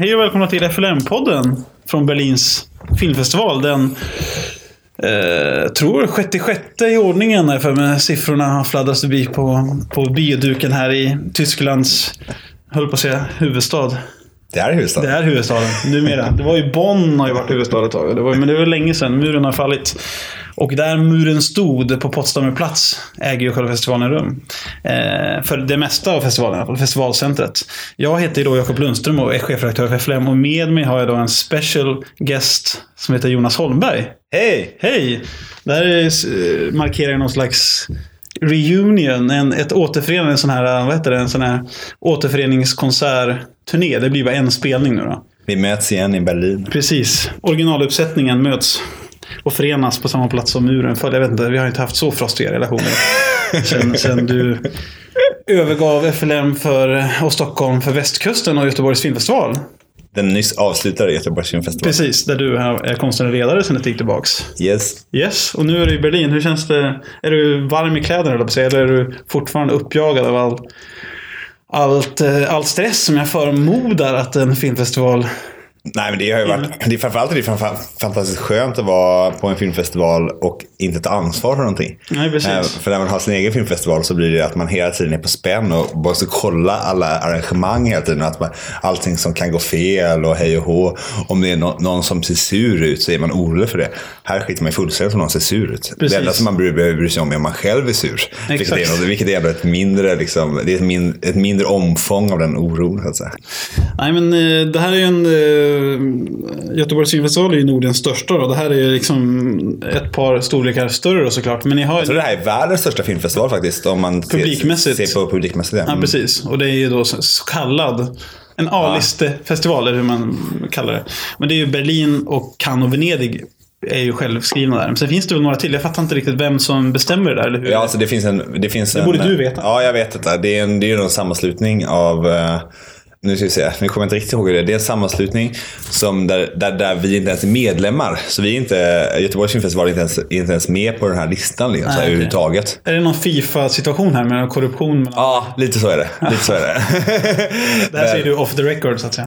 Hej och välkomna till FLM-podden från Berlins filmfestival. Den, eh, tror, 66 i ordningen för med siffrorna har fladdrat förbi på, på bioduken här i Tysklands, höll på att säga, huvudstad. Det är huvudstaden. Det är huvudstaden numera. Det var ju Bonn har ju varit huvudstad ett tag. Det var, men det var länge sedan. Muren har fallit. Och där muren stod, på Potsdamer plats, äger ju själva festivalen rum. Eh, för det mesta av festivalen, i alla fall, festivalcentret. Jag heter ju då Jakob Lundström och är chefredaktör för FLM. Och med mig har jag då en special guest som heter Jonas Holmberg. Hej! Hej! Det här är, eh, markerar någon slags reunion, en, ett återförenande, en sån här, vad heter det, en sån här återföreningskonsertturné. Det blir bara en spelning nu då. Vi möts igen i Berlin. Precis. Originaluppsättningen möts och förenas på samma plats som muren föll. Jag vet inte, vi har inte haft så frostiga relationer sen, sen du övergav FLM för, och Stockholm för västkusten och Göteborgs filmfestival. Den nyss avslutade Göteborgs filmfestival. Precis, där du är konstnärlig ledare sen ett tid tillbaks. Yes. Yes, och nu är du i Berlin. Hur känns det? Är du varm i kläderna eller eller är du fortfarande uppjagad av all, allt, eh, all stress som jag förmodar att en filmfestival Nej, men det har ju varit... Det är framförallt det är framförallt fantastiskt skönt att vara på en filmfestival och inte ta ansvar för någonting. Nej, precis. Eh, För när man har sin egen filmfestival så blir det att man hela tiden är på spänn och måste kolla alla arrangemang hela tiden. Att man, allting som kan gå fel och hej och hå. Om det är nå- någon som ser sur ut så är man orolig för det. Här skiter man fullständigt om någon ser sur ut. Precis. Det enda som man behöver bry sig om är om man själv är sur. Vilket är, Exakt. något- vilket är ett mindre, liksom, det är ett, min, ett mindre omfång av den oron. Så att säga. Nej, men eh, det här är ju en... Eh, Göteborgs filmfestival är ju Nordens största då. Det här är ju liksom ett par storlekar större då såklart. Men ni har... Jag tror det här är världens största filmfestival faktiskt. Om man ser- Publikmässigt. ser på publikmässigt. Ja. Ja, Mm. precis. Och det är ju då så kallad en A-listefestival, eller hur man kallar det. Men det är ju Berlin och Cannes och Venedig är ju självskrivna där. Men sen finns det väl några till. Jag fattar inte riktigt vem som bestämmer det där, eller hur? Ja, alltså det finns en... Det, finns Det en, borde du veta. Ja, jag vet det. Det är, en, det är en sammanslutning av... nu ska vi se, nu kommer jag inte riktigt ihåg hur det är. Det är en sammanslutning som där, där, där vi inte ens är medlemmar. Så vi är inte, Göteborgs filmfestival är inte ens, inte ens med på den här listan liksom, så här, Nej, överhuvudtaget. Är det någon Fifa-situation här med korruption? Mellan... Ja, lite så är det. Lite så är det. Det här säger du off the record, så att säga.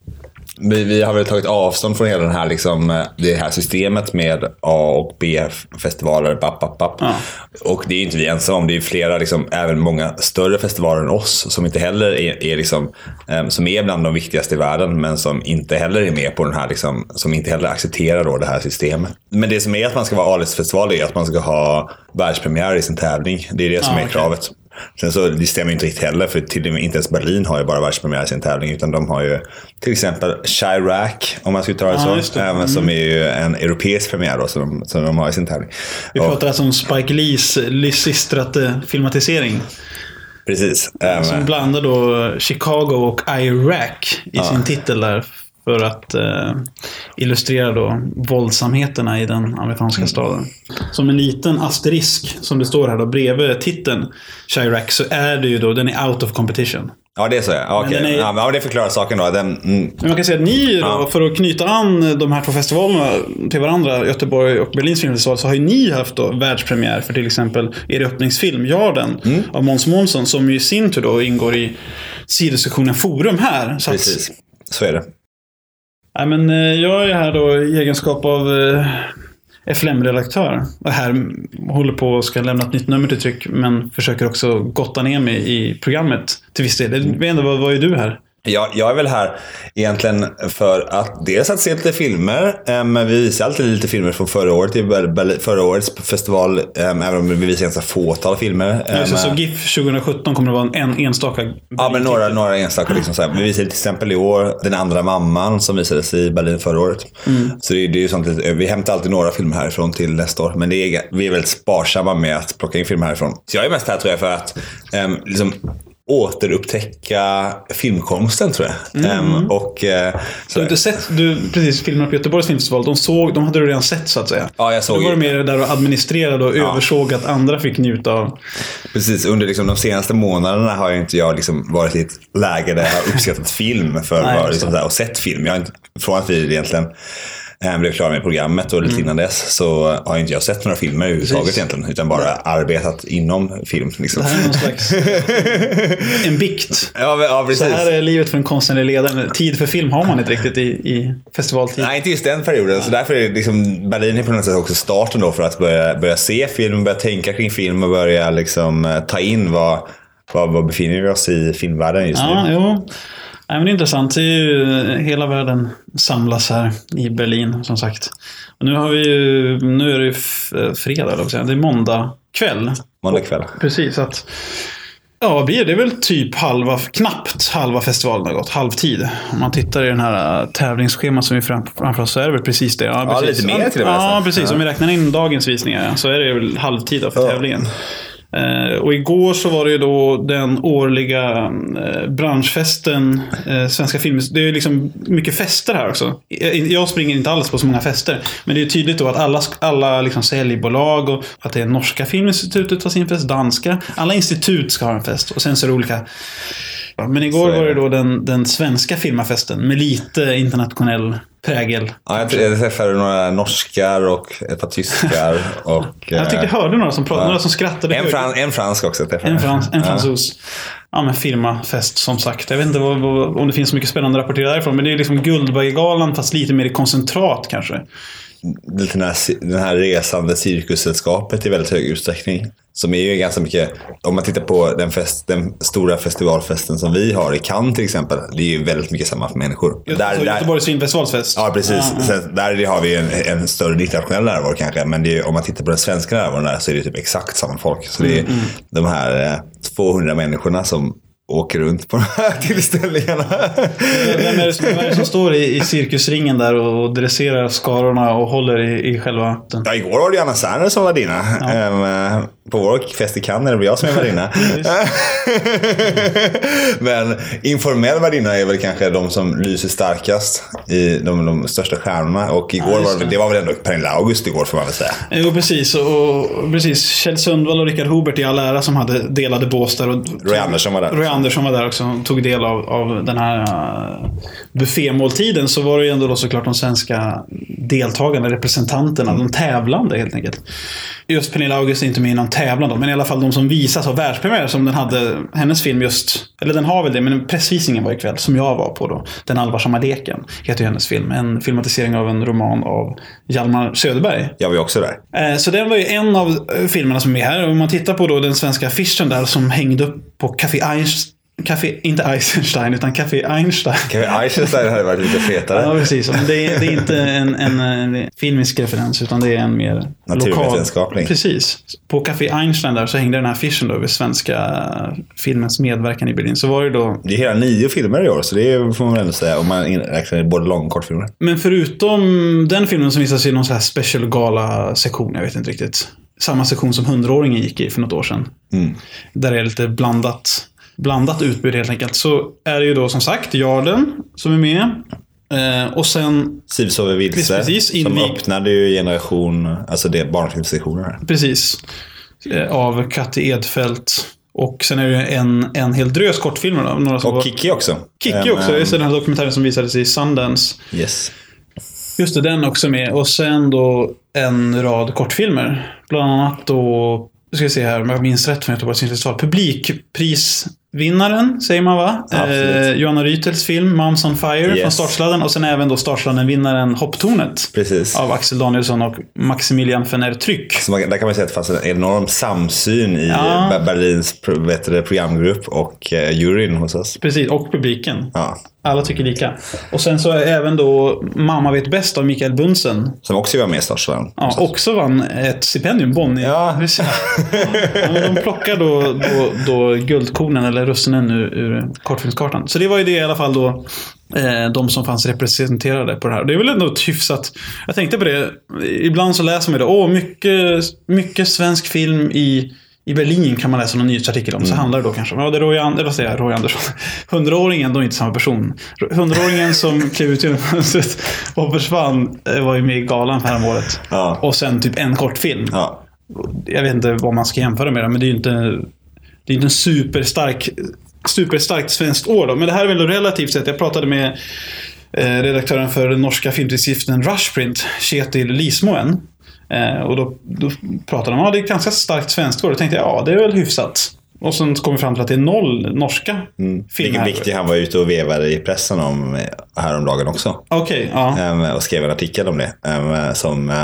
Vi, vi har väl tagit avstånd från hela den här, liksom, eh, det här systemet med A och B-festivaler. Ja. Och det är inte vi ensamma om. Det är flera, liksom, även många större festivaler än oss som inte heller är, är, liksom, eh, som är bland de viktigaste i världen, men som inte heller är med på den här, liksom, som inte heller accepterar då det här systemet. Men det som är att man ska vara A-listfestival är att man ska ha världspremiär i sin tävling. Det är det som Ja, är okej. kravet. Sen så, det stämmer inte riktigt heller, för till och med inte ens Berlin har ju bara världspremiär i sin tävling. Utan de har ju till exempel Chirac, om man ska uttala det Ja, så. det. Mm. även Som är ju en europeisk premiär då, som de, som de har i sin tävling. Vi Och- pratar alltså om Spike Lees lysistrate filmatisering. Precis. Som blandar då Chicago och Iraq i sin titel där. För att eh, illustrera då våldsamheterna i den amerikanska staden. Som en liten asterisk, som det står här då, bredvid titeln Chirac, så är det ju då, den är out of competition. Ja, det är så ja. Okej. den är- Ja, men det förklarar saken då. Den, mm, man kan säga att ni då, Ja. för att knyta an de här två festivalerna till varandra, Göteborg och Berlins filmfestival, så har ju ni haft då världspremiär för till exempel er öppningsfilm, Jarden, Mm. av Måns Månsson, som ju i sin tur då ingår i sidosektionen Forum här. Så att, precis. Så är det. Ja, men, eh, jag är här då i egenskap av eh, FLM-redaktör. Och här håller på och ska lämna ett nytt nummer till tryck, men försöker också gotta ner mig i programmet till viss del. Jag vet inte, vad, vad är du här? Jag, jag är väl här egentligen för att dels att se lite filmer. eh, Men vi visar alltid lite filmer från förra året i förra årets festival. eh, Även om vi visar ganska fåtal filmer. eh, så men- GIF 2017 kommer det vara en enstaka Ja, men några, några enstaka. Liksom så här. Vi visade till exempel i år Den andra mamman som visades i Berlin förra året. Så det, det är ju sånt, lite- vi hämtar alltid några filmer härifrån till nästa år. Men det är, vi är väldigt sparsamma med att plocka in filmer härifrån. Så jag är mest här tror jag för att um, liksom, återupptäcka filmkonsten tror jag. Em, och, eh, Du har inte sett, du, precis, filmerna på Göteborgs filmfestival, de, såg, de hade du redan sett så att säga. Ja, jag såg Du var ju. mer där och administrerade och översåg att andra fick njuta av. Precis, under liksom de senaste månaderna har jag inte jag liksom varit i ett läge där jag har uppskattat film för Nej, just liksom och sett film. Jag har inte, från att vi egentligen eh, blev klar med programmet och lite innan dess så har inte jag sett några filmer överhuvudtaget Precis. egentligen. Utan bara arbetat inom film. Liksom. Det här är någon slags... en bikt. Ja, ja, Så precis. här är livet för en konstnärlig ledare. Tid för film har man inte riktigt i, i festivaltid. Nej, inte just den perioden. Så därför är liksom, Berlin är på något sätt också starten då för att börja, börja se film, börja tänka kring film och börja liksom, eh, ta in vad, vad, vad befinner vi oss i filmvärlden just Ja, nu. jo. Nej, men det är intressant. Det är ju, hela världen samlas här i Berlin, som sagt. Och nu, har vi ju, nu är det ju eh, fredag, det är måndag kväll. Måndag kväll. Precis. Att, ja, blir det? Är väl typ halva, knappt halva festivalen har gått. Halvtid. Om man tittar i den här äh, tävlingsschemat som vi fram, framför oss så är det väl precis det. Ja, Ja, precis. lite mer till och med, Ja, precis. Ja. Om vi räknar in dagens visningar ja, så är det väl halvtid för Ja. tävlingen. Eh, och igår så var det ju då den årliga eh, branschfesten, eh, Svenska Film. Det är ju liksom mycket fester här också. Jag, springer inte alls på så många fester. Men det är ju tydligt då att alla, alla liksom säljbolag och att det är norska filminstitutet har sin fest, danska. Alla institut ska ha en fest. Och sen så är det olika men igår var det då den, den svenska filmafesten med lite internationell prägel. Ja, jag, jag träffade några norskar och ett par tyskar. Och, Jag tyckte jag hörde några som pratade, Ja. några som skrattade en, högt. fran, en fransk också. träffade En, frans, en Ja. fransos. Ja, men firmafest som sagt. Jag vet inte vad, vad, om det finns så mycket spännande att rapportera därifrån. Men det är liksom Guldbaggegalan fast lite mer i koncentrat kanske. Lite den här, den här resande cirkussällskapet i väldigt hög utsträckning. Som är ju ganska mycket, om man tittar på den, fest, den stora festivalfesten som vi har i Cannes till exempel. Det är ju väldigt mycket samma människor. Där, alltså, Göteborgs filmfestivalsfest. Ja, precis. Ja, Sen, där har vi en, en större internationell närvaro kanske. Men det är, om man tittar på den svenska närvaron där så är det typ exakt samma folk. Så det är Mm, de här eh, 200 människorna som åker runt på de här tillställningarna. Vem är, det, vem är det som står i, i cirkusringen där och dresserar skarorna och håller i, i själva... Den? Ja, igår var det Anna Serner som var dina. Ehm, på vår fest i Cannes är det jag som är värdinna. Men informell värdinna är väl kanske de som lyser starkast i de, de största stjärnorna. Och igår just var det, det var väl ändå Pernilla August igår får man väl säga. Jo, precis. Och, precis. Kjell Sundvall och Richard Hobert i all ära som hade delade bås där. Och, Roy Andersson var där. Roy Andersson var där också och tog del av, av den här uh, buffémåltiden. Så var det ju ändå då såklart de svenska deltagarna, representanterna, de tävlande helt enkelt. Just Pernilla August är inte med i någon tävlan då, men i alla fall de som visas av världspremiär som den hade, hennes film just, eller den har väl det, men pressvisningen var ikväll som jag var på då. Den allvarsamma leken heter ju hennes film. En filmatisering av en roman av Hjalmar Söderberg. Jag var ju också där. Eh, Så den var ju en av eh, filmerna som är här. Om man tittar på då den svenska affischen där som hängde upp på Café Einstein. Café, inte Eisenstein, utan Café Einstein. Kevin Eisenstein hade varit lite fetare. Ja, precis. Det är, det är inte en, en, en filmisk referens, utan det är en mer lokal... Precis. På Café Einstein där så hängde den här affischen då över svenska filmens medverkan i Berlin. Så var det då... Det är hela nio filmer i år, så det får man ändå säga. Om man räknar både lång och kortfilmer. Men förutom den filmen som visas i någon sån här special gala-sektion, jag vet inte riktigt. Samma sektion som 100-åringen gick i för något år sedan. Mm. Där det är lite blandat, blandat utbud helt enkelt. Så är det ju då som sagt Jarden som är med. Eh, och sen, Siv sover vilse. Precis, som invig- öppnade ju generation, alltså det barnfilmssektionen precis, eh, av Katti Edfeldt. Och sen är det ju en, en hel drös kortfilmer. Då, några som Och var, Kikki också. Kikki En, också. Just det, den här dokumentären som visades i Sundance. Yes. Just det, den också med. Och sen då en rad kortfilmer. Bland annat då, nu ska vi se här om jag minns rätt från Göteborgs filmfestival. Publikprisvinnaren, säger man va? Eh, Johanna Rytels film Moms on Fire Yes. från Startsladden. Och sen även då Startsladden-vinnaren Hopptornet. Precis. Av Axel Danielsson och Maximilian Fener Tryck. Så man, där kan man säga att det fanns en enorm samsyn i Ja. Ber- Berlins det, programgrupp och eh, juryn hos oss. Precis, och publiken. Ja. Alla tycker lika. Och sen så är även då Mamma vet bäst av Mikael Bunsen. Som också var med i Startsladden. Ja, också vann ett stipendium, Bonnier. Ja. Ja, de plockar då, då, då guldkornen, eller russinen, ur, ur kortfilmskartan. Så det var ju det i alla fall då. Eh, de som fanns representerade på det här. Det är väl ändå ett hyfsat... Jag tänkte på det. Ibland så läser man ju det. Åh, mycket, mycket svensk film i... I Berlin kan man läsa någon nyhetsartikel om. Så handlar det då kanske om, ja det är Roy, And- eller vad säger jag, Roy Andersson. Hundraåringen, då är inte samma person. Hundraåringen som klev ut genom fönstret och försvann eh, var ju med i galan häromåret. Ja. Och sen typ en kortfilm. Ja. Jag vet inte vad man ska jämföra med det, men det är ju inte, det är inte en superstark, superstarkt svenskt år. Då. Men det här är väl relativt sett. Jag pratade med eh, redaktören för den norska filmtidskriften Rushprint, Kjetil Lismoen. Eh, och då, då pratade de om att ja, det är ett ganska starkt svenskt år. Då tänkte jag ja, det är väl hyfsat. Och sen kom vi fram till att det är noll norska Mm. filmer. Vilket viktigt han var ute och vevade i pressen om häromdagen också. Okej, ja. Ehm, och skrev en artikel om det. ehm, som eh,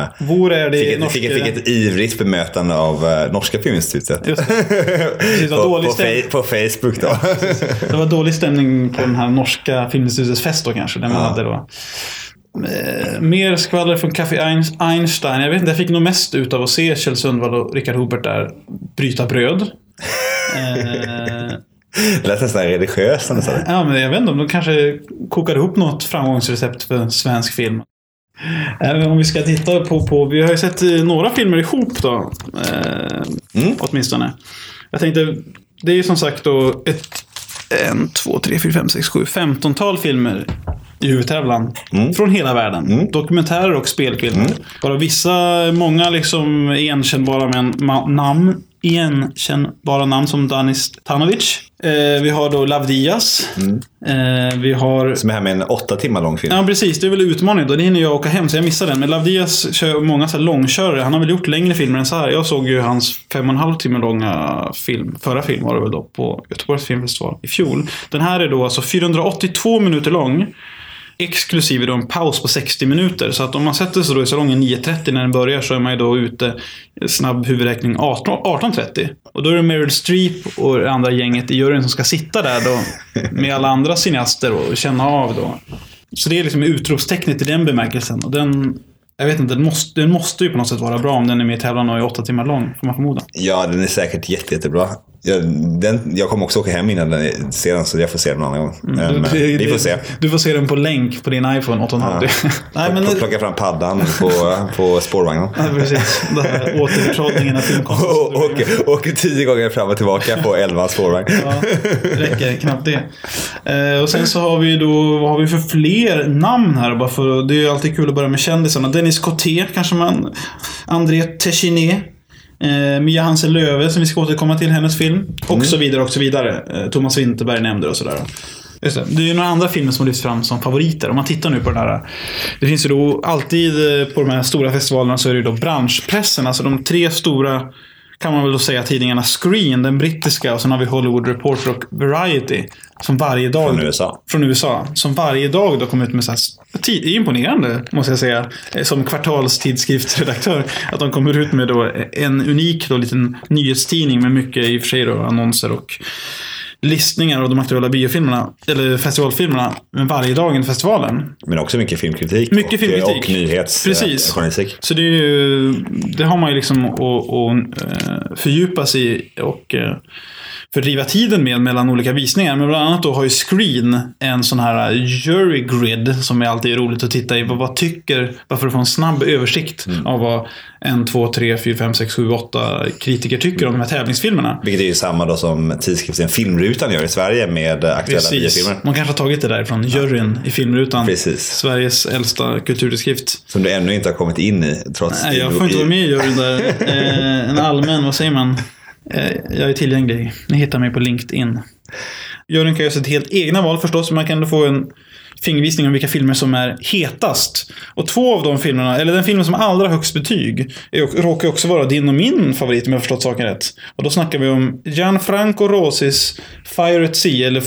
det fick, ett, fick, ett, fick ett ivrigt bemötande av uh, Norska Filminstitutet. Var på, dålig på, på Facebook då. Det var dålig stämning på den här norska filminstitutets fest då kanske. Den man Ja. hade då. Eh, mer skvaller från Café Ein- Einstein. Jag vet inte, jag fick nog mest ut av att se Kjell Sundvall och Richard Hobert där bryta bröd. Eh, Det lät nästan religiöst när du sa det. ja, men jag vet inte om de kanske kokar ihop något framgångsrecept för svensk film. Eh, Om vi ska titta på, på vi har ju sett eh, några filmer ihop då. Eh, Mm. Åtminstone. Jag tänkte, det är ju som sagt då ett, en, två, tre, fyra, fem, sex, sju, femtontal filmer i huvudtävlan. Från hela världen. Dokumentärer och spelfilmer. Bara vissa, många liksom igenkännbara ma- namn. Igenkännbara namn som Danis Tanovic. Eh, vi har då Lavdias. Eh, vi har Som är här med en åtta timmar lång film. Ja, precis. Det är väl utmaningen då. Det hinner jag åka hem, så jag missade den. Men Lavdias kör många så här långkörare. Han har väl gjort längre filmer än så här. Jag såg ju hans fem och en halv timme långa film. Förra film var det väl då, på Göteborgs filmfestival i fjol. Den här är då alltså 482 minuter lång. Exklusive då en paus på 60 minuter. Så att om man sätter sig då i salongen 9.30 när den börjar så är man ju då ute, snabb huvudräkning, 18 18.30. Och då är det Meryl Streep och det andra gänget i juryn som ska sitta där då med alla andra cineaster och känna av då. Så det är liksom utropstecknet i den bemärkelsen. Och den, jag vet inte, den måste, den måste ju på något sätt vara bra om den är med i tävlan och är åtta timmar lång, får man förmoda. Ja, den är säkert jätte, jättebra. Jag, den, jag kommer också åka hem innan den ser den, så jag får se den en annan gång. Men, Det- vi får se. Du får se den på länk på din iPhone 8,5. Nej, men... Pl- Plocka fram paddan på, på spårvagnen. Ja, precis. Återtrollningen av filmkonsten. Och åker, åker tio gånger fram och tillbaka på elva spårvagn. Ja, räcker knappt det. Eh, och sen så har vi då, vad har vi för fler namn här? Bara för, det är ju alltid kul att börja med kändisarna. Dennis Coté kanske man. André Téchiné. Eh, Mia Hansen Löve som vi ska återkomma till, hennes film. Och så vidare och så vidare. Eh, Thomas Winterberg nämnde det och sådär. Just det. det är ju några andra filmer som lyfts fram som favoriter. Om man tittar nu på den här. Det finns ju då alltid eh, på de här stora festivalerna så är det ju då branschpressen. Alltså de tre stora kan man väl då säga tidningarna Screen, den brittiska, och sen har vi Hollywood Reporter och Variety. Som varje dag... Från USA. Från USA. Som varje dag då kommer ut med så här... Det är imponerande, måste jag säga. eh, Som kvartalstidskriftsredaktör. Att de kommer ut med då en unik då, liten nyhetstidning med mycket i och för sig då, annonser och listningar av de aktuella biofilmerna, eller festivalfilmerna, varje dag i festivalen. Men också mycket filmkritik. Mycket och, filmkritik. Och nyhets Precis. eh. Så det, ju, det har man ju liksom att, att eh, fördjupa sig i och eh, fördriva tiden med mellan olika visningar. Men bland annat då har ju Screen en sån här jury grid som är alltid roligt att titta i. Vad, vad tycker, bara för att få en snabb översikt av vad en, två, tre, fyra, fem, sex, sju, åtta kritiker tycker om de här tävlingsfilmerna. Vilket är ju samma då som tidskriften Filmrutan gör i Sverige med aktuella biofilmer. Man kanske har tagit det där från juryn i Filmrutan. Precis. Sveriges äldsta kulturtidskrift. Som du ännu inte har kommit in i. Trots Nej, jag får inte vara med i juryn där. Eh, en allmän, vad säger man? Eh, jag är tillgänglig. Ni hittar mig på LinkedIn. Juryn kan göra sitt helt egna val förstås. men Man kan ändå få en fingervisning om vilka filmer som är hetast. Och två av de filmerna, eller den filmen som har allra högst betyg, är, råkar också vara din och min favorit om jag har förstått saken rätt. Och då snackar vi om Gianfranco Rosis Fire at Sea, eller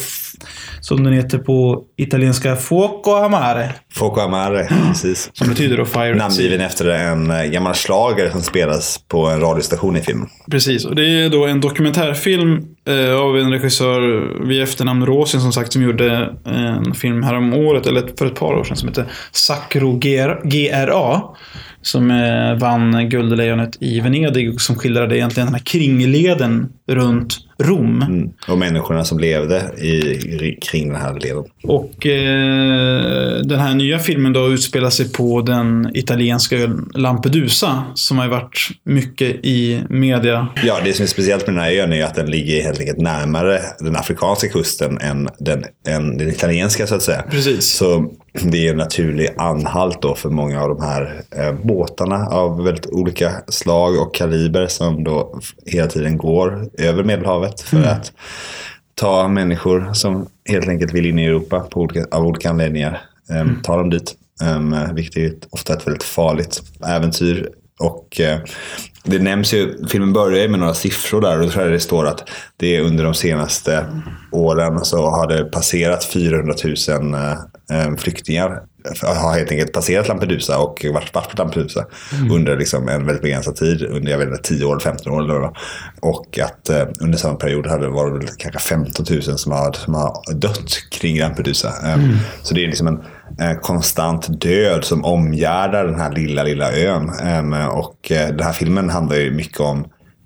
som den heter på italienska Fuoco Amare. Foco Amare, precis. Som betyder då Fire. Namngiven efter en eh, gammal schlager som spelas på en radiostation i filmen. Precis, och det är då en dokumentärfilm eh, av en regissör vid efternamn Rosin som sagt som gjorde en film här om året eller för ett par år sedan som heter Sacro GRA. Som eh, vann Guldlejonet i Venedig och som skildrade egentligen den här kringleden runt Rom. Mm. Och människorna som levde i, kring den här leden. Och eh, den här nya filmen då utspelar sig på den italienska ön Lampedusa. Som har varit mycket i media. Ja, det som är speciellt med den här ön är att den ligger helt enkelt närmare den afrikanska kusten än den, än den italienska så att säga. Precis. Så det är en naturlig anhalt då för många av de här eh, båtarna av väldigt olika slag och kaliber som då hela tiden går över Medelhavet för Mm. att ta människor som helt enkelt vill in i Europa på olika, av olika anledningar um, tar dem dit. Um, vilket är ofta ett väldigt farligt äventyr. Och uh, det nämns ju, filmen börjar med några siffror där och då tror jag det står att det är under de senaste åren så har det passerat 400 000 uh, flyktingar har helt enkelt passerat Lampedusa och varit, varit på Lampedusa mm. under liksom en väldigt begränsad tid. Under jag vet inte, 10 år, 15 år eller vad Och att eh, under samma period hade det varit kanske 15 000 som har, som har dött kring Lampedusa. Eh, mm. Så det är liksom en, konstant död som omgärdar den här lilla, lilla ön. Eh, och eh, den här filmen handlar ju mycket om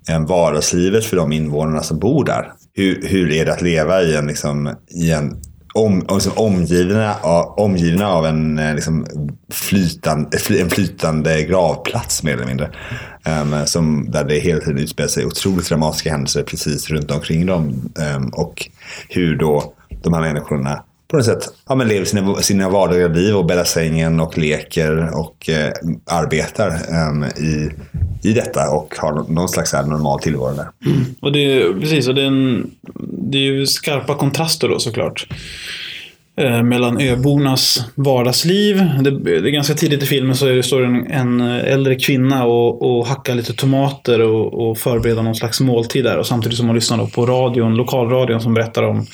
en vardagslivet för de invånarna som bor där. Hur, hur är det att leva i en, liksom, i en om, liksom omgivna, omgivna av en, eh, liksom, flytande, en flytande gravplats mer eller mindre. Um, som, där det hela tiden utspelar sig otroligt dramatiska händelser precis runt omkring dem. Um, och hur då de här människorna på något sätt ja, men lever sina, sina vardagliga liv och bäddar sängen och leker och eh, arbetar eh, i, i detta och har någon slags här normal tillvaro där. Mm. Och det är, precis, och det är, en, det är ju skarpa kontraster då såklart. Eh, mellan öbornas vardagsliv. Det, det, är ganska tidigt i filmen så är det, står en, en äldre kvinna och, och hackar lite tomater och, och förbereder någon slags måltid där. Och samtidigt som hon lyssnar på radion, lokalradion som berättar om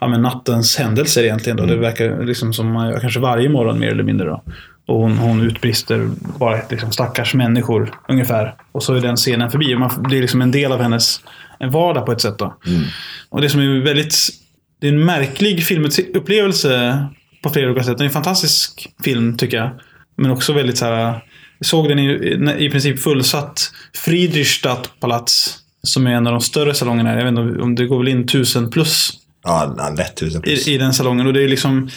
ja, men nattens händelser egentligen. Då. Mm. Det verkar liksom som man gör kanske varje morgon mer eller mindre. Då. Och hon, hon utbrister bara liksom stackars människor ungefär. Och så är den scenen förbi. Man blir liksom en del av hennes en vardag på ett sätt. Då. Mm. Och det som är väldigt... Det är en märklig filmupplevelse på flera olika sätt. Det är en fantastisk film tycker jag. Men också väldigt så här... Jag såg den i, i princip fullsatt Friedrichstadt palats. Som är en av de större salongerna. Jag vet inte om det går väl in tusen plus Ja, lätt tusen plus. I, I den salongen. Och det är liksom...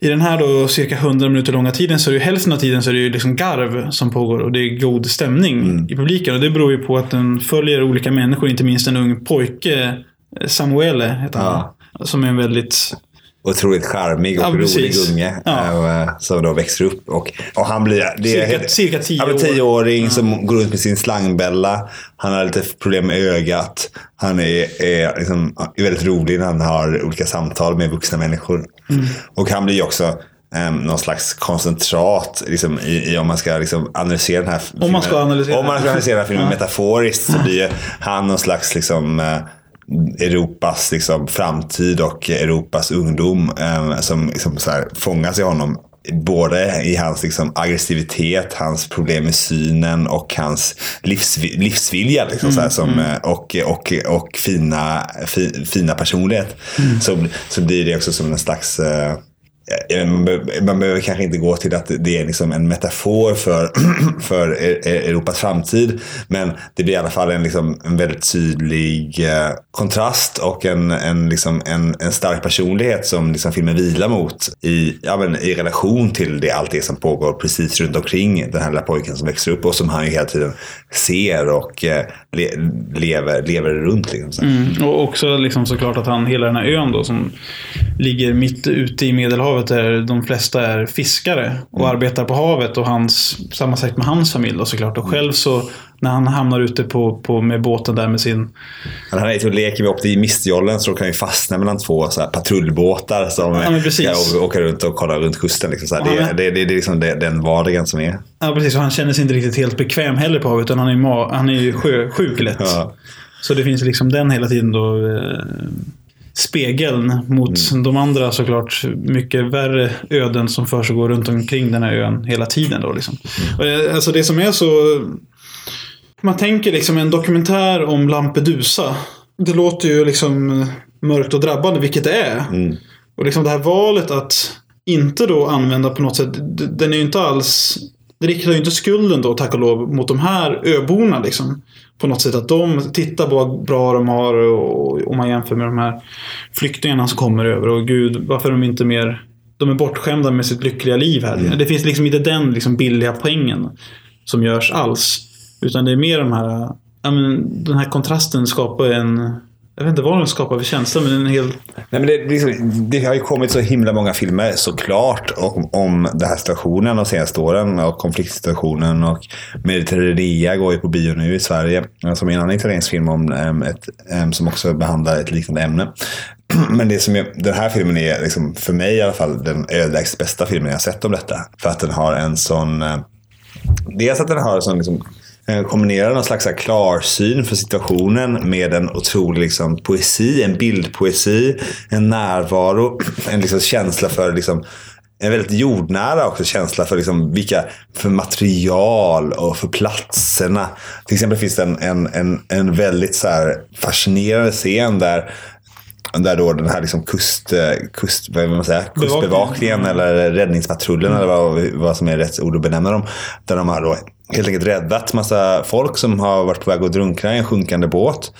I den här då cirka 100 minuter långa tiden så är det ju hälften av tiden så är det ju liksom garv som pågår och det är god stämning mm. i publiken. Och det beror ju på att den följer olika människor, inte minst en ung pojke, Samuele heter han. Ja. Som är en väldigt otroligt charmig och ja, rolig unge ja. Eh, som då växer upp. Och, och han blir... Det är, cirka, cirka tio år. tioåring ja. som går runt med sin slangbella. Han har lite problem med ögat. Han är, är, liksom, är väldigt rolig när han har olika samtal med vuxna människor. Mm. Och han blir också um, någon slags koncentrat liksom, i, i, om man ska liksom, analysera den här filmen. Om man ska analysera, om man ska analysera den här filmen metaforiskt så blir han någon slags liksom, uh, Europas liksom, framtid och Europas ungdom eh, som liksom, så här, fångas i honom. Både i hans liksom, aggressivitet, hans problem med synen och hans livs, livsvilja. Liksom, mm, så här, som, mm. Eh, och, och, och fina, fi, fina personlighet. Mm. Så, så blir det också som en slags eh, Eh, eh, man behöver kanske inte gå till att det är liksom en metafor för, för e-, e-, Europas framtid. Men det blir i alla fall en, liksom, en väldigt tydlig eh, kontrast och en, en, liksom, en, en stark personlighet som liksom filmen vilar mot i, ja, men, i relation till det, allt det som pågår precis runt omkring den här lilla pojken som växer upp och som han ju hela tiden ser och le, lever, lever runt. Liksom, mm, och också liksom såklart att han, hela den här ön då som ligger mitt ute i Medelhavet havet där de flesta är fiskare och mm. arbetar på havet. Och hans, samma sak med hans familj då såklart. Och själv så när han hamnar ute på, på, med båten där med sin... Han är ute och leker med optimistjollen så kan ju fastna mellan två så här patrullbåtar som ja, ska åka runt och kolla runt kusten. Liksom så det, det, det, det, är liksom den vardagen som är. Ja, precis. Och han känner sig inte riktigt helt bekväm heller på havet. Utan han är, han är ju sjuk lätt. Ja. Så det finns liksom den hela tiden då. Eh, spegeln mot mm. de andra såklart mycket värre öden som försiggår runt omkring den här ön hela tiden. Då, liksom. Mm. Alltså det som är så... Man tänker liksom en dokumentär om Lampedusa. Det låter ju liksom mörkt och drabbande, vilket det är. Mm. Och liksom det här valet att inte då använda på något sätt, den är ju inte alls... Det riktar ju inte skulden då, tack och lov, mot de här öborna liksom på något sätt att de tittar på vad bra de har och om man jämför med de här flyktingarna som kommer över. Och gud, varför är de inte mer... De är bortskämda med sitt lyckliga liv här. Mm. Det finns liksom inte den liksom billiga poängen som görs alls. Utan det är mer de här... Ja, men, den här kontrasten skapar en jag vet inte vad den skapar för känsla, men en hel... Nej, men det, liksom, det, har ju kommit så himla många filmer såklart om, om den här situationen de senaste åren och konfliktsituationen. Och Mediterranea går ju på bio nu i Sverige. Alltså, som en annan italiensk film om, ett, som också behandlar ett liknande ämne. men det som jag, den här filmen är, liksom, för mig i alla fall, den överlägset bästa filmen jag sett om detta. För att den har en sån... Eh, dels att den har en sån liksom, kombinerar någon slags klarsyn för situationen med en otrolig liksom, poesi, en bildpoesi, en närvaro, en liksom, känsla för liksom, en väldigt jordnära också känsla för liksom vilka för material och för platserna. Till exempel finns det en, en, en, en väldigt så fascinerande scen där där då den här liksom kust, kust, vad man säga, kustbevakningen eller räddningspatrullen mm. eller vad, vad som är rätt ord att benämna dem. Där de har då helt enkelt räddat massa folk som har varit på väg att drunkna i en sjunkande båt.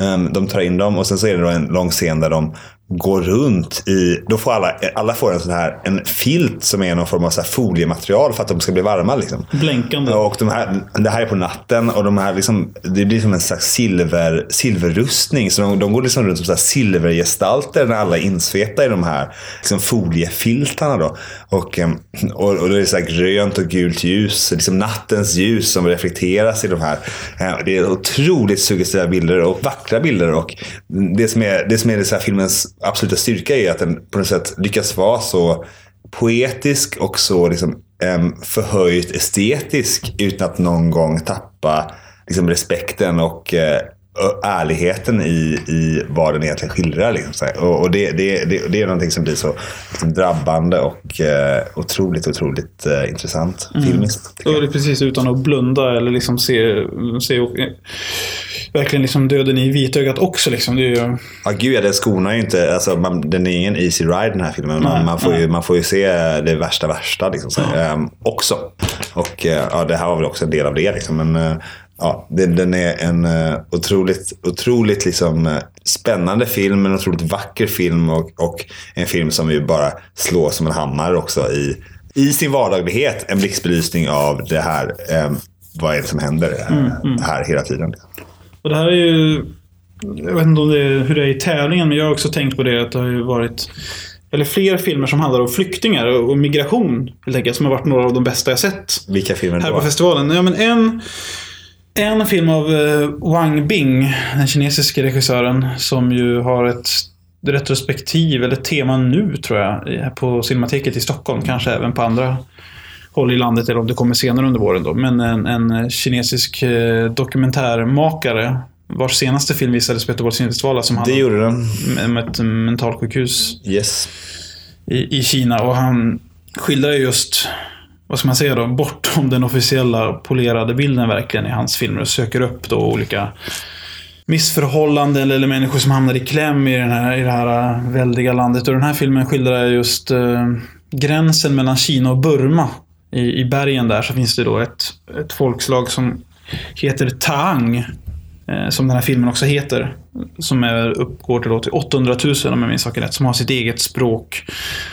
Ehm, de tar in dem och sen så är det då en lång scen där de går runt i... Då får alla, alla får en sån här en filt som är någon form av så foliematerial för att de ska bli varma. Liksom. Blänkande. Och de här, det här är på natten och de här liksom, det blir som en slags silver, silverrustning. Så de, de går liksom runt som så silvergestalter när alla är insvepta i de här liksom foliefiltarna. Då. Och, ehm, och, och det är så här grönt och gult ljus. Liksom nattens ljus som reflekteras i de här. Det är otroligt suggestiva bilder och vackra bilder. Och det som är, det som är det så här filmens absoluta styrka är att den på något sätt lyckas vara så poetisk och så liksom, um, förhöjt estetisk utan att någon gång tappa liksom, respekten och uh, ärligheten i, i vad den egentligen skildrar. Liksom. Och, och det, det, det, det, är någonting som blir så liksom, drabbande och eh, otroligt, otroligt eh, intressant mm. filmiskt. Och det är precis utan att blunda eller liksom se, se och, verkligen liksom döden i vitögat också. Liksom. Det är ju... Ja, gud ja, den skonar ju inte. Alltså, man, den är ingen easy ride den här filmen. Man, nej, man, får, ju, man får ju se det värsta värsta liksom, så, ähm, också. Och äh, ja, det här var väl också en del av det. Liksom. Men, äh, ja, den, den, är en uh, otroligt, otroligt liksom, uh, spännande film, en otroligt vacker film och, och en film som ju bara slår som en hammare också i, i sin vardaglighet. En blixtbelysning av det här. Um, vad är det som händer uh, mm, mm. här hela tiden. Och det här är ju... Jag vet inte om det är, hur det är i tävlingen, men jag har också tänkt på det att det har ju varit eller fler filmer som handlar om flyktingar och migration. Helt enkelt, som har varit några av de bästa jag sett. Vilka filmer Här på festivalen. Ja, men en, en film av uh, Wang Bing, den kinesiske regissören, som ju har ett retrospektiv, eller tema nu tror jag, på Cinemateket i Stockholm. Kanske även på andra håll i landet, eller om det kommer senare under våren då. Men en, en kinesisk uh, dokumentärmakare vars senaste film visades på Göteborgs filmfestival. Som det gjorde den. Med ett mentalsjukhus yes. i, i Kina. Och han skildrar just vad ska man säga då, bortom den officiella polerade bilden verkligen i hans filmer och söker upp då olika missförhållanden eller människor som hamnar i kläm i, den här, i det här äh, väldiga landet. Och den här filmen skildrar just eh, gränsen mellan Kina och Burma. I, I bergen där så finns det då ett, ett folkslag som heter Tang. Eh, som den här filmen också heter. Som är, uppgår till, då till 800 000 om jag minns saken rätt. Som har sitt eget språk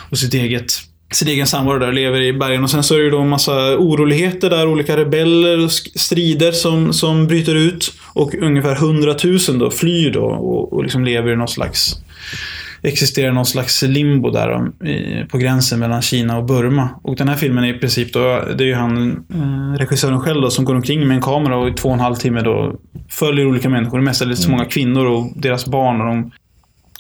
och sitt eget sin egen samvaro där, lever i bergen. Och sen så är det då en massa oroligheter där, olika rebeller och strider som, som bryter ut. Och ungefär 100 000 då flyr då och, och liksom lever i någon slags existerar någon slags limbo där då, i, på gränsen mellan Kina och Burma. Och den här filmen är i princip då, det är ju han, eh, regissören själv då, som går omkring med en kamera och i två och en halv timme då följer olika människor. Mestadels mm. många kvinnor och deras barn. Och de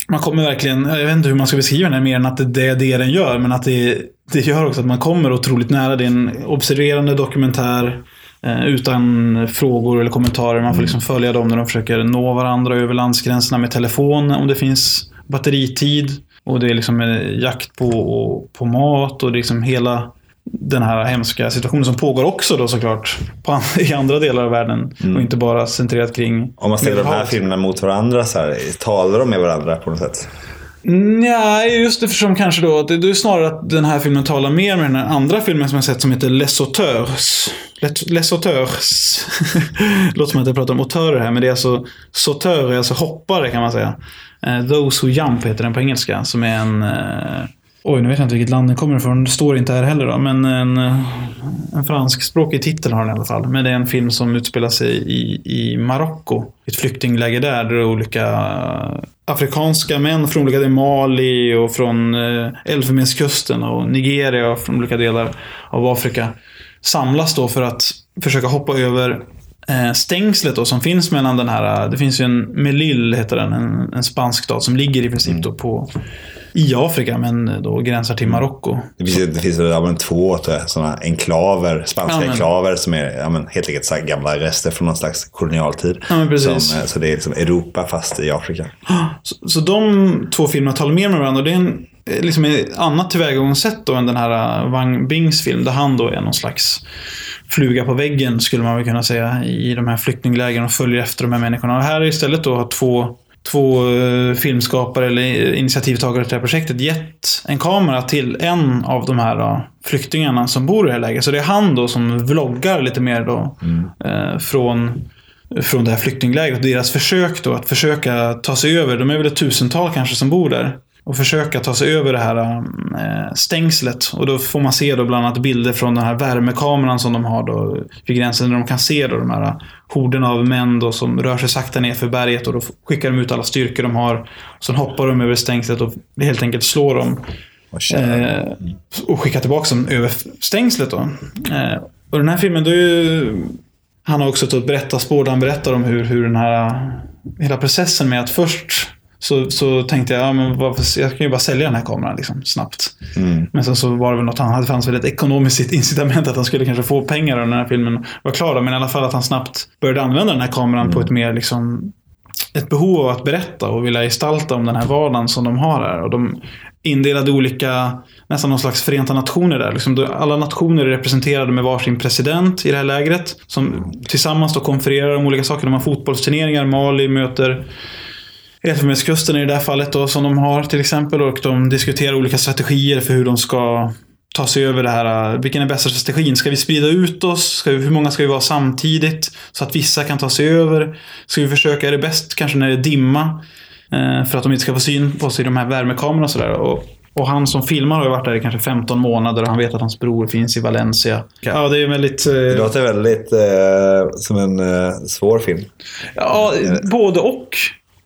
man kommer verkligen, jag vet inte hur man ska beskriva den här mer än att det är det den gör. Men att det, det gör också att man kommer otroligt nära. Det är en observerande dokumentär. Eh, utan frågor eller kommentarer. Man får liksom följa dem när de försöker nå varandra över landsgränserna med telefon om det finns batteritid. Och det är liksom jakt på, på mat och det är liksom hela den här hemska situationen som pågår också då såklart på, i andra delar av världen. Mm. Och inte bara centrerat kring... Om man ställer de här filmerna mot varandra, så här, talar de med varandra på något sätt? Nej, just eftersom kanske då, det, det är snarare att den här filmen talar mer med den andra filmen som jag sett som heter Les Auteurs. Les Auteurs. Låter som att jag pratar om autörer här, men det är alltså sauteur, alltså hoppare kan man säga. Uh, Those Who Jump heter den på engelska, som är en uh, Oj, nu vet jag inte vilket land den kommer ifrån. Det står inte här heller då. Men en, en franskspråkig titel har den i alla fall. Men det är en film som utspelar sig i, i Marocko. Ett flyktingläger där. Där olika afrikanska män från olika delar, Mali och från eh, Elfenbenskusten och Nigeria och från olika delar av Afrika samlas då för att försöka hoppa över eh, stängslet då som finns mellan den här, det finns ju en Melille heter den, en, en spansk stat som ligger i princip då på i Afrika men då gränsar till Marocko. Det finns, det finns ja, men två sådana enklaver, spanska Ja, men- enklaver som är ja, men, helt enkelt gamla rester från någon slags kolonialtid. Ja. Som, eh, så det är liksom Europa fast i Afrika. Så, så de två filmerna talar mer med varandra. Det är en, eh, liksom ett annat tillvägagångssätt då än den här eh, Wang Bings film. Där han då är någon slags fluga på väggen, skulle man väl kunna säga, i de här flyktinglägren och följer efter de här människorna. Och här är istället då har två, två eh, filmskapare eller initiativtagare till det här projektet gett en kamera till en av de här då, flyktingarna som bor i det här lägret. Så det är han då som vloggar lite mer då eh, från från det här flyktinglägret. Deras försök då att försöka ta sig över, de är väl ett tusental kanske som bor där. Och försöka ta sig över det här äh, stängslet. Och då får man se då bland annat bilder från den här värmekameran som de har då vid gränsen. Där de kan se då de här horderna av män då som rör sig sakta ner för berget. Och då skickar de ut alla styrkor de har. Sen hoppar de över stängslet och helt enkelt slår dem. Eh, och skicka tillbaka dem över stängslet då. Eh, och den här filmen, då är ju, han har också ett berättarspår där han berättar om hur, hur den här hela processen med att först så, så tänkte jag, ja, men varför, jag kan ju bara sälja den här kameran liksom, snabbt. Mm. Men sen så var det väl något annat, det fanns väl ett ekonomiskt incitament att han skulle kanske få pengar när den här filmen var klar. Då, men i alla fall att han snabbt började använda den här kameran på ett mer liksom ett behov av att berätta och vilja gestalta om den här vardagen som de har här. Och de indelade olika, nästan någon slags Förenta Nationer där. Liksom alla nationer är representerade med varsin president i det här lägret. Som tillsammans då konfererar om olika saker. De har fotbollsturneringar, Mali möter Elfenbenskusten i det här fallet då, som de har till exempel. Och de diskuterar olika strategier för hur de ska ta sig över det här. Vilken är bästa strategin? Ska vi sprida ut oss? Ska vi, hur många ska vi vara samtidigt? Så att vissa kan ta sig över. Ska vi försöka, är det bäst kanske när det är dimma? Eh, för att de inte ska få syn på sig i de här värmekamerorna och sådär. Och, och han som filmar har varit där i kanske 15 månader och han vet att hans bror finns i Valencia. Ja, det är väldigt... eh, Det låter väldigt eh, som en eh, svår film. Ja, både och.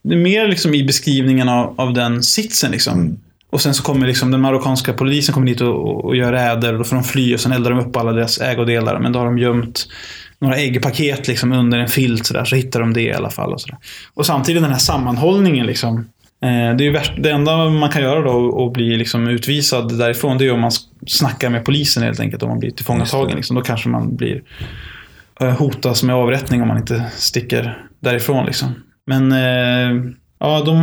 Mer liksom i beskrivningen av, av den sitsen. Liksom. Och sen så kommer liksom den marockanska polisen kommer dit och, och, gör räder. Och då får de fly och sen eldar de upp alla deras ägodelar. Men då har de gömt några äggpaket liksom under en filt så, där, så hittar de det i alla fall. Och, så där. och samtidigt den här sammanhållningen. Liksom, eh, det, är värst, det enda man kan göra då och bli liksom utvisad därifrån det är om man snackar med polisen helt enkelt. Om man blir tillfångatagen. Liksom, då kanske man blir eh, hotas med avrättning om man inte sticker därifrån. Liksom. Men eh, ja, de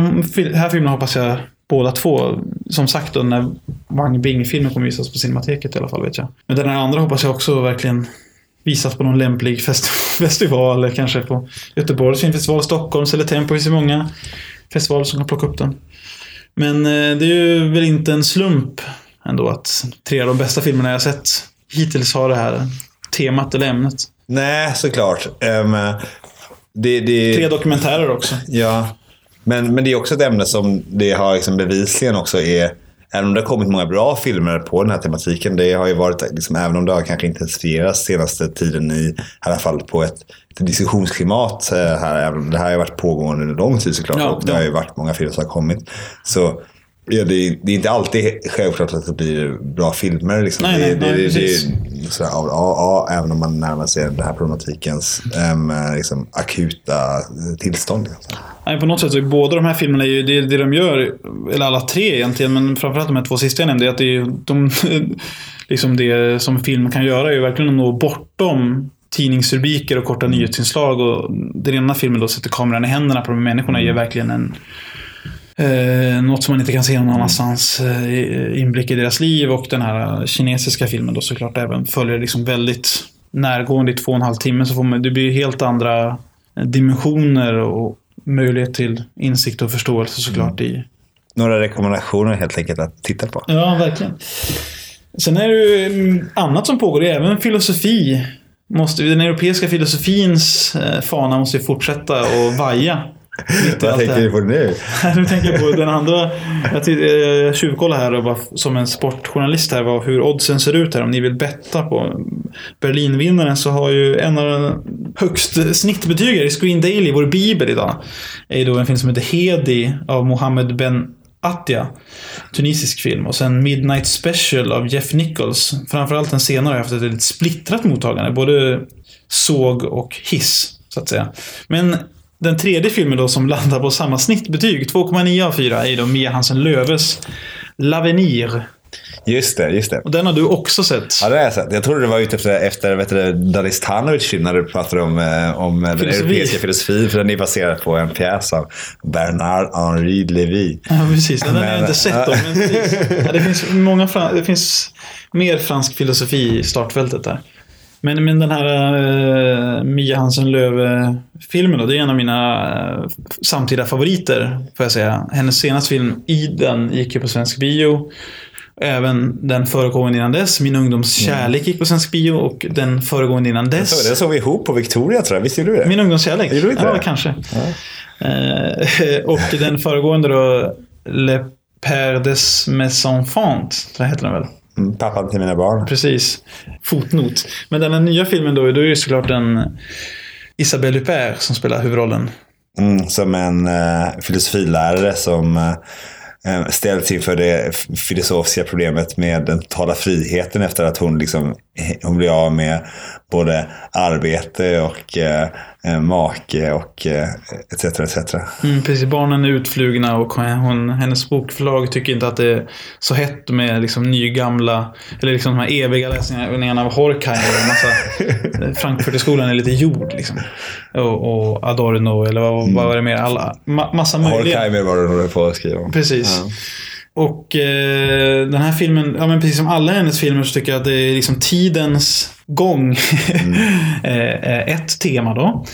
här filmerna hoppas jag båda två. Som sagt då, när Wang Bing-filmen kommer visas på Cinemateket i alla fall vet jag. Men den här andra hoppas jag också verkligen visas på någon lämplig fest- festival. eller Kanske på Göteborgs filmfestival, Stockholms eller Tempo. Det finns ju många festivaler som kan plocka upp den. Men eh, det är ju väl inte en slump ändå att tre av de bästa filmerna jag sett hittills har det här temat eller ämnet. Nej, såklart. Um, det, det, Tre dokumentärer också. Ja, men, men det är också ett ämne som det har liksom bevisligen också är Även om det har kommit många bra filmer på den här tematiken. Det har ju varit, liksom, även om det har kanske intensifierats senaste tiden i, i alla fall på ett, ett diskussionsklimat eh, här. Även det här har ju varit pågående under lång tid såklart. Ja, och det ja. har ju varit många filmer som har kommit. Så ja, det, är, det är inte alltid självklart att det blir bra filmer. Liksom. Nej, nej, det, nej, det, precis. det, sådär, ja, ja, även om man närmar sig den här problematikens äm, liksom, akuta tillstånd. Liksom. Nej, på något sätt så är båda de här filmerna, är ju, det, det de gör, eller alla tre egentligen, men framförallt de här två sista jag nämnde, är att det de, liksom det som film kan göra är ju verkligen att nå bortom tidningsrubriker och korta nyhetsinslag. Och den ena filmen då sätter kameran i händerna på de här människorna ger verkligen en Eh, något som man inte kan se någon annanstans. Eh, i- inblick i deras liv. Och den här kinesiska filmen då såklart även följer liksom väldigt närgående i två och en halv timme. Så får man, det blir helt andra dimensioner och möjlighet till insikt och förståelse såklart i Några rekommendationer helt enkelt att titta på. Ja, verkligen. Sen är det ju mm, annat som pågår. Det är även filosofi. Måste, den europeiska filosofins eh, fana måste ju fortsätta och vaja. Vad tänker du på nu? nu tänker jag på den andra. Jag eh, tjuvkollade här och bara, som en sportjournalist här vad, hur oddsen ser ut här. Om ni vill betta på Berlinvinnaren så har ju en av de högst snittbetygare i Screen Daily, vår bibel idag, är ju då en film som heter Hedi av Mohammed Ben Attia. Tunisisk film. Och sen Midnight Special av Jeff Nichols. Framförallt den senare har haft ett väldigt splittrat mottagande. Både såg och hiss, så att säga. Men den tredje filmen då som landar på samma snittbetyg, 2,9 av 4, är då Mia Hansen Löves L'Avenir. Just det, just det. Och den har du också sett. Ja, det har jag sett. Jag trodde det var ute efter, efter vet du, Danis Tanovic film när du pratade om, eh, om den Filosofi. europeiska filosofin. För den är baserad på en pjäs av Bernard-Henri Lévy. Ja, precis. Den har jag Men- inte sett då. Men ja, det, finns många det finns mer fransk filosofi i startfältet där. Men, men den här uh, Mia Hansen Löve-filmen det är en av mina eh, samtida favoriter, får jag säga. Hennes senaste film, Iden, gick ju på svensk bio. Även den föregående innan dess, Min ungdoms kärlek, gick på svensk bio. Och den föregående innan dess, den såg vi ihop på Victoria tror jag. Visst gjorde vi det? Min ungdomskärlek. Gjorde du inte ja, det? kanske. Eh, och den föregående då, Le Père des Mes Enfants, så heter den väl? Mm, pappan till mina barn. Precis. Fotnot. Men den här nya filmen då, då är det såklart en Isabelle Huppert som spelar huvudrollen. Mm, som en uh, filosofilärare som uh, ställs inför det filosofiska problemet med den totala friheten efter att hon, liksom, hon blir av med både arbete och make och eh, etc. etc. Mm, precis, barnen är utflugna och hon, hennes bokförlag tycker inte att det är så hett med liksom nygamla, eller liksom de här eviga läsningarna av Horkheimer. Massa, Frankfurterskolan är lite jord liksom. Och, och Adorno, eller vad, vad var det mer? Alla, ma, massa möjliga. Horkheimer var det höll på att skriva om. Precis. Ja. Och eh, den här filmen, ja men precis som alla hennes filmer så tycker jag att det är liksom tidens gång. eh, är ett tema då.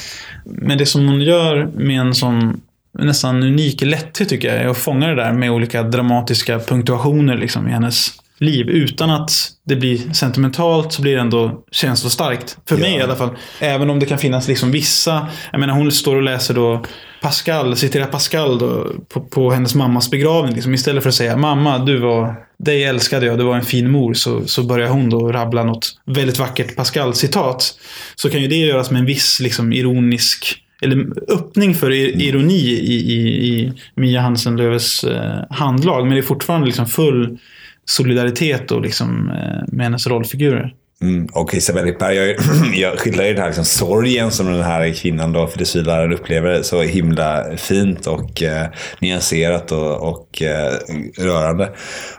Men det som hon gör med en sån nästan unik lätthet tycker jag är att fånga det där med olika dramatiska punktuationer liksom i hennes liv. Utan att det blir sentimentalt så blir det ändå känslostarkt. För mig i alla fall. Även om det kan finnas liksom vissa, jag menar hon står och läser då Pascal, citerar Pascal då på, på hennes mammas begravning. Liksom, istället för att säga mamma, du var, dig älskade jag, du var en fin mor. Så, så börjar hon då rabbla något väldigt vackert Pascal-citat. Så kan ju det göras med en viss liksom, ironisk eller öppning för i- ironi i, i, i Mia Hansen-Löves eh, handlag. Men det är fortfarande liksom full solidaritet då, liksom, eh, med hennes rollfigurer. Mm, och Isabelle Huppert, jag, jag skildrar ju den här liksom sorgen som den här kvinnan då, filosofiläraren upplever så himla fint och eh, nyanserat och, och eh, rörande.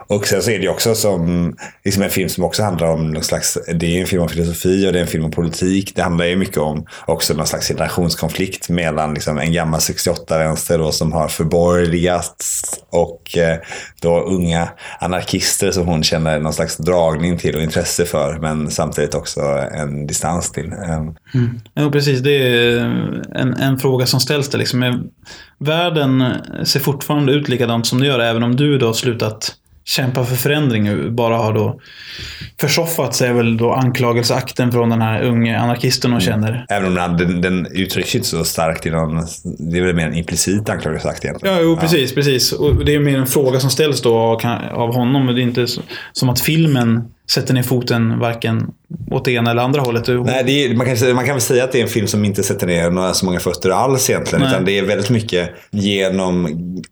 Och sen så är det ju också som liksom en film som också handlar om någon slags, det är en film om filosofi och det är en film om politik. Det handlar ju mycket om också någon slags generationskonflikt mellan liksom en gammal 68-vänster då som har förborgerligats och eh, då unga anarkister som hon känner någon slags dragning till och intresse för men samtidigt också en distans till. Eh, Ja, precis. Det är en, en fråga som ställs där. Liksom. Är- Världen ser fortfarande ut likadant som det gör, även om du då har slutat kämpa för förändring bara har då försoffat sig är väl då anklagelseakten från den här unge anarkisten hon känner. Även om den, den, den uttrycks inte så starkt i någon, det är väl mer en implicit anklagelseakt egentligen. Ja, jo, precis, precis. Och det är mer en fråga som ställs då av, honom. Det är inte som att filmen sätter ner foten varken åt det ena eller andra hållet. Nej, är, man, kan, man kan väl säga att det är en film som inte sätter ner några så många fötter alls egentligen. Nej. Utan det är väldigt mycket genom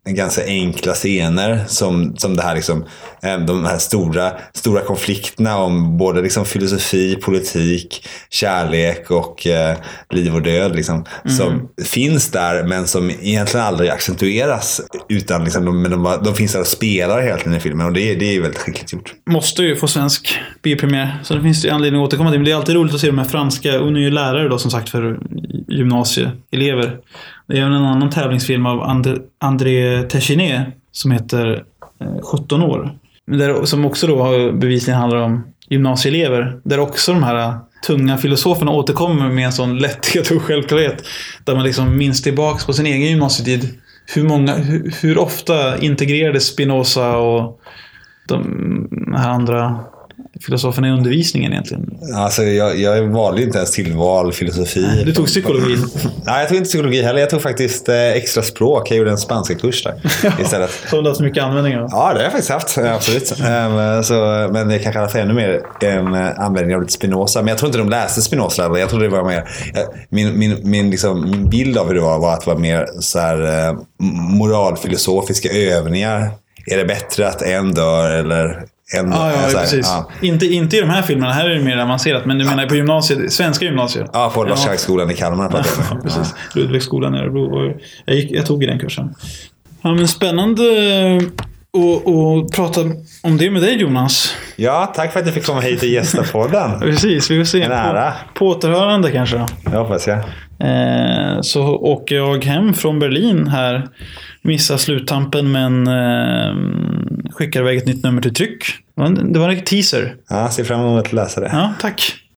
ganska enkla scener som, som det här liksom, eh, de här stora, stora konflikterna om både liksom filosofi, politik, kärlek och eh, liv och död. Liksom, Som finns där men som egentligen aldrig accentueras. Utan liksom, de, de, de finns där och spelar hela tiden i filmen och det, är- det är väldigt skickligt gjort. måste ju få svensk biopremiär. Så det finns det anledning att återkomma till. Men det är alltid roligt att se de här franska, hon är ju lärare då som sagt för gymnasieelever. Det är även en annan tävlingsfilm av And- André Téchiné som heter eh, 17 år. Men Där, som också då har bevisligen handlar om gymnasieelever. Där också de här eh, tunga filosoferna återkommer med en sån lätthet och självklarhet. Där man liksom minns tillbaks på sin egen gymnasietid. Hur, många, hur, hur ofta integrerades Spinoza och de här andra filosoferna i undervisningen egentligen? Alltså, jag, jag valde inte ens tillval filosofi. Du tog psykologi. Nej, jag tog inte psykologi heller. Jag tog faktiskt eh, extra språk. Jag gjorde en spanska kurs där istället. Som du har så mycket användning av. Ja, det har jag faktiskt haft. Absolut. Ehm, så, men det kanske hade ännu mer en eh, användning av lite Spinoza. Men jag tror inte de läste Spinoza. eller Jag tror det var mer... eh, Min, min, min, liksom, min bild av hur det var var att det var mer så här, eh, moralfilosofiska övningar är det bättre att en dör eller en Ja, ja, här, precis. Ja. Inte, inte i de här filmerna. Här är det mer avancerat. Men du menar på gymnasiet, svenska gymnasiet? Ja, på Lars i Kalmar. jag Ja, precis. Ludvigsskolan i Örebro. Och Jag, gick, jag tog i den kursen. Ja, men spännande att att prata om det med dig Jonas. Ja, tack för att jag fick komma hit och gästa podden. Precis, vi får se. En ära. På, på återhörande kanske. Det hoppas jag. Eh, så åker jag hem från Berlin här. Missar sluttampen men eh, skickar iväg ett nytt nummer till tryck. Det var en- teaser. Ja, ser fram emot att läsa det. Ja, tack.